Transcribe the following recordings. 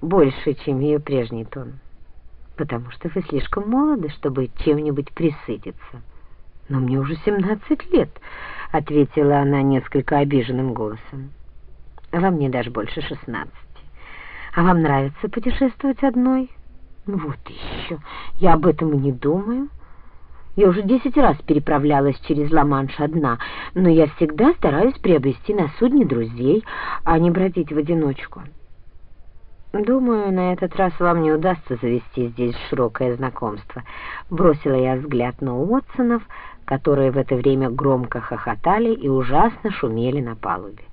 больше, чем ее прежний тон. Потому что вы слишком молоды, чтобы чем-нибудь присытиться. Но мне уже семнадцать лет, ответила она несколько обиженным голосом. Вам мне даже больше шестнадцати. А вам нравится путешествовать одной? Ну вот еще. Я об этом и не думаю. Я уже десять раз переправлялась через Ла-Манш одна, но я всегда стараюсь приобрести на судне друзей, а не бродить в одиночку. Думаю, на этот раз вам не удастся завести здесь широкое знакомство. Бросила я взгляд на Уотсонов, которые в это время громко хохотали и ужасно шумели на палубе.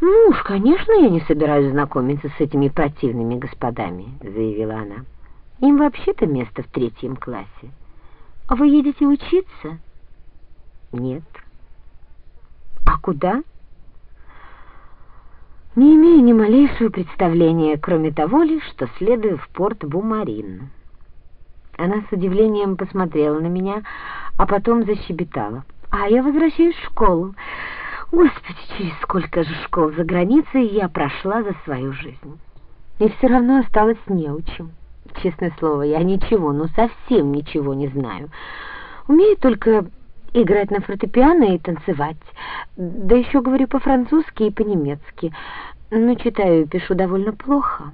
«Ну уж, конечно, я не собираюсь знакомиться с этими противными господами», — заявила она. «Им вообще-то место в третьем классе». А вы едете учиться? Нет. А куда? Не имею ни малейшего представления, кроме того лишь, что следую в порт Бумарин. Она с удивлением посмотрела на меня, а потом защебетала. А я возвращаюсь в школу. Господи, через сколько же школ за границей я прошла за свою жизнь. И все равно осталась неучим. Честное слово, я ничего, ну совсем ничего не знаю. Умею только играть на фортепиано и танцевать. Да еще говорю по-французски и по-немецки. Но читаю и пишу довольно плохо.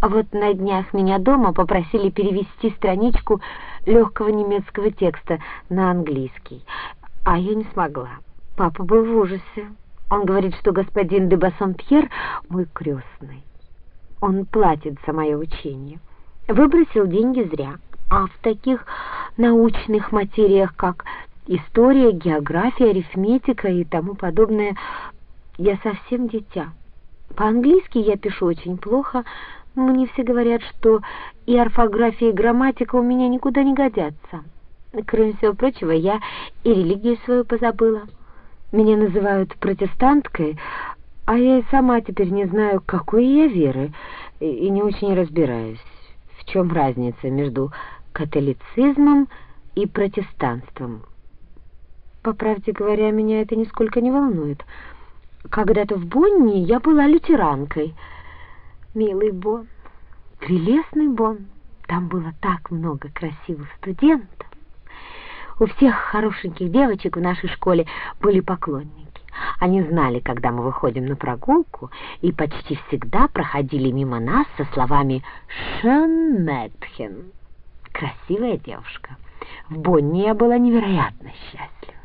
А вот на днях меня дома попросили перевести страничку легкого немецкого текста на английский. А я не смогла. Папа был в ужасе. Он говорит, что господин де Бассон-Пьер мой крестный. Он платит за мое учение. Выбросил деньги зря. А в таких научных материях, как история, география, арифметика и тому подобное, я совсем дитя. По-английски я пишу очень плохо. Мне все говорят, что и орфография, и грамматика у меня никуда не годятся. Кроме всего прочего, я и религию свою позабыла. Меня называют протестанткой, а я и сама теперь не знаю, какой я веры, и не очень разбираюсь, в чем разница между католицизмом и протестанством. По правде говоря, меня это нисколько не волнует. Когда-то в Бонне я была лютеранкой. Милый Бон, прелестный Бон, там было так много красивых студентов. У всех хорошеньких девочек в нашей школе были поклонники. Они знали, когда мы выходим на прогулку, и почти всегда проходили мимо нас со словами «Шен Мэтхен» — «красивая девушка». В Бонне я была невероятно счастлива.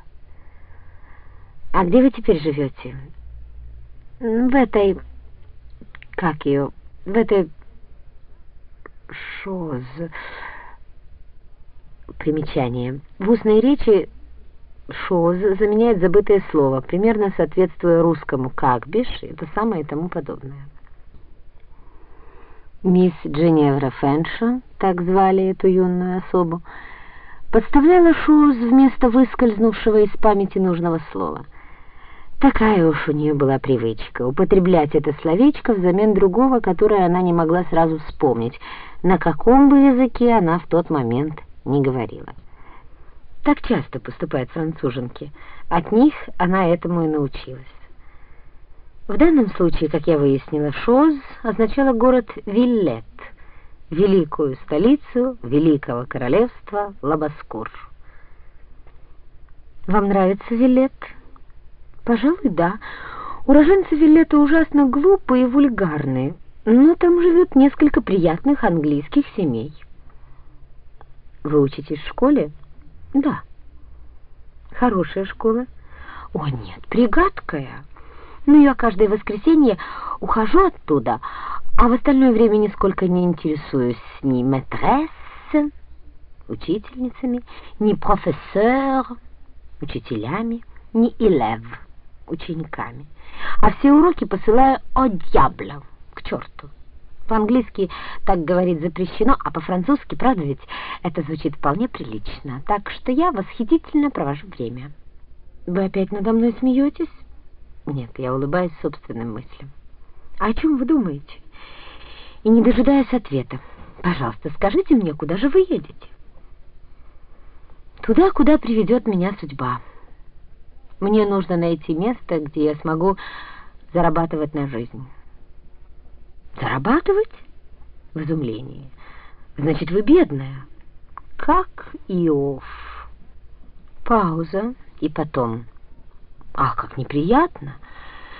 «А где вы теперь живете?» «В этой... как ее... в этой... шоз...» Примечание. В устной речи «шоз» заменяет забытое слово, примерно соответствуя русскому «как бишь» и то самое и тому подобное. Мисс Дженевра Фэншо, так звали эту юную особу, подставляла «шоз» вместо выскользнувшего из памяти нужного слова. Такая уж у нее была привычка употреблять это словечко взамен другого, которое она не могла сразу вспомнить, на каком бы языке она в тот момент не говорила. Так часто поступают француженки. От них она этому и научилась. В данном случае, как я выяснила, Шоз означало город Виллет, великую столицу Великого Королевства Лабаскур. Вам нравится Виллет? Пожалуй, да. Уроженцы Виллета ужасно глупые и вульгарные, но там живет несколько приятных английских семей. Вы учитесь в школе? Да. Хорошая школа? О, нет, пригадкая. Ну, я каждое воскресенье ухожу оттуда, а в остальное время нисколько не интересуюсь ни мэтресс, учительницами, ни профессор, учителями, ни элев, учениками. А все уроки посылаю о дьябло, к черту. По-английски так говорить запрещено, а по-французски, правда ведь, это звучит вполне прилично. Так что я восхитительно провожу время. Вы опять надо мной смеетесь? Нет, я улыбаюсь собственным мыслям. А о чем вы думаете? И не дожидаясь ответа, пожалуйста, скажите мне, куда же вы едете? Туда, куда приведет меня судьба. Мне нужно найти место, где я смогу зарабатывать на жизнь. Зарабатывать? В изумлении. Значит, вы бедная. Как Иов. Пауза. И потом. Ах, как неприятно.